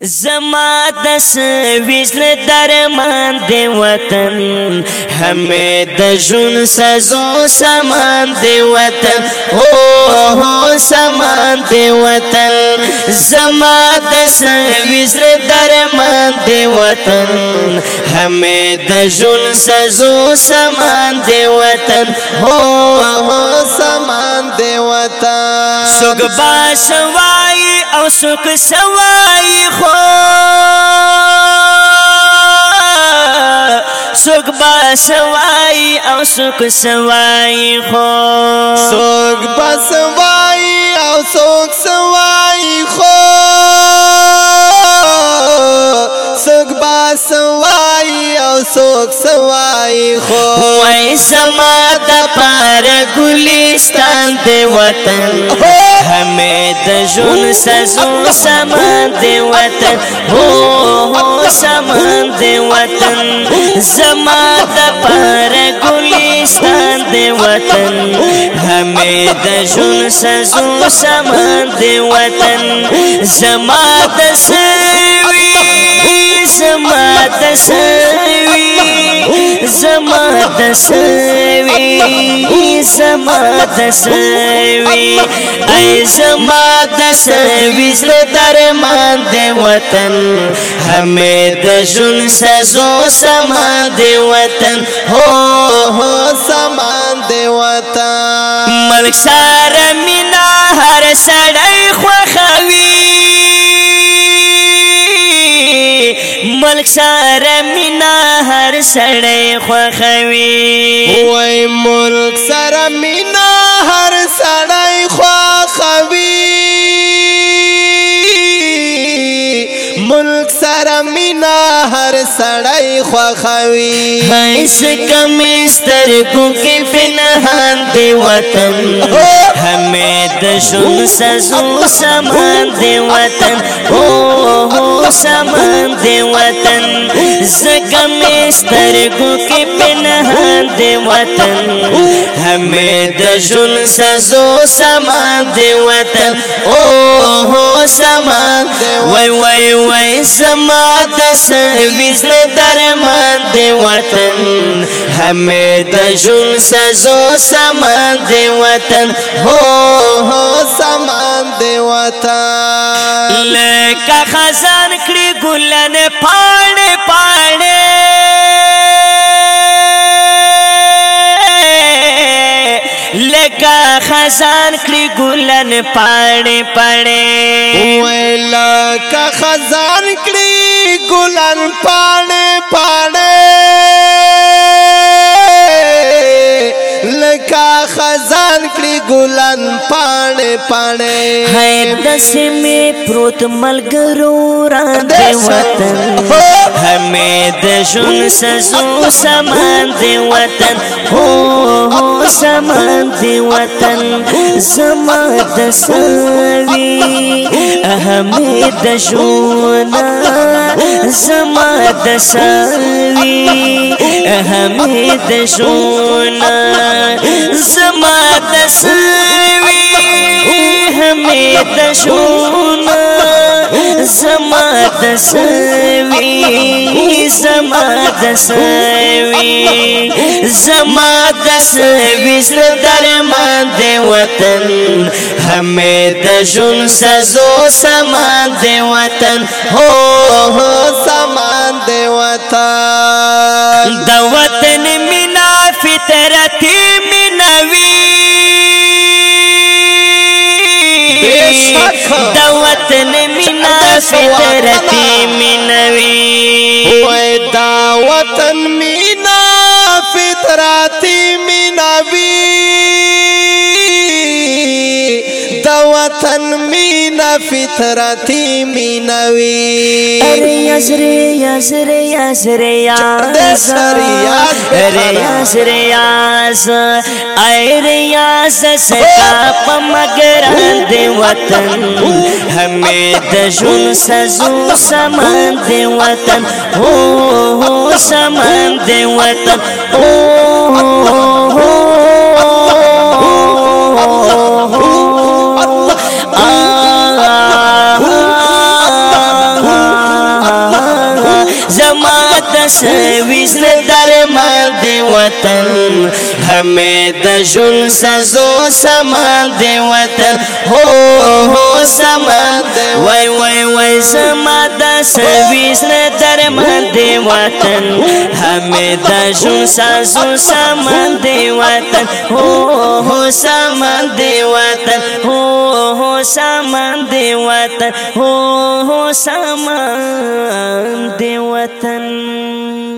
زما د سویسل درمان دی وطن همې د جون سزو سامان دی وطن هو هو سامان دی وطن زما د سویسل درمان دی وطن همې د جون سزو سامان دی وطن هو هو سامان دی وطن سوګ با سوای او سوګ سوای خو سوګ با سوای او سوګ سوای خو سوګ با سوای او سوګ سوای خو سوګ با سوای او سوګ سوای خو وای سما د پار ګلستان دی وطن همې د جون سزون سامان دی وطن هو هو سامان دی وطن زما د پر ګلستان دی وطن همې د جون سزون سامان دی وطن زما د سوي زما د سوي زما د سوي زما د سوي اي زما د سوي زړه درمان د وطن همې د جون سزو سما د وطن هو هو سما د وطن ملک سره مینا هر سړی خوخوي ملک سره مینا سړی خوخوي وای ملک سره مینا هر سړی خوخوي ملک سره مینا هر سړی خدای خوخوي هیڅ کم سترګو کې پنهان دی وطن همې د شون سزو سامان دی وطن او سامان دی وطن زګم سترګو کې پنهان دی وطن همې د شون سزو سامان دی وطن او سما وای وای وای سما د سرویس نه درمان دی وطن همه د جون سزو سما دی وطن هو هو سما دی وطن لکه خزان کړي ګلن پاړې پاړې لکه خزان کړي ګلن پاړې پاړې لک خزان کړي ګلن پاڼه پاڼه لک خزان کړي ګلن پاڼه پاڼه هي دسمه پروت ملګرو را دی وطن ہمیں دشن سزو سمان دي وطن ہو ہو سمان دی وطن زمان دساوی ہمیں دشونا زمان دساوی ہمیں دشونا زمان دساوی ہمیں دشونا دسوي زما دسوي زما دسوي زړه درمان دی وطن همې د جون سزو سما دی وطن هو هو سما دی وطن د وطن مینا فطرتي مینوي بشک وطن مینا فطرت مینوی وای دا وطن مینا فطرت فر تھی مین یزر یسرے یسرے ارے یسرے ارے اریا سس پا مگران دے وطن ہمیں دزو سزو سمان دے وطن ہو ہو سمان دے وطن ہو ہو ہو سویز در مال دی وطن همه د جون سزو سمال دی وطن هو هو سمال وای وای سرویس نه در وطن همه د سازو سامان دی وطن هو هو سامان دی وطن هو هو سامان دی وطن هو هو سامان دی وطن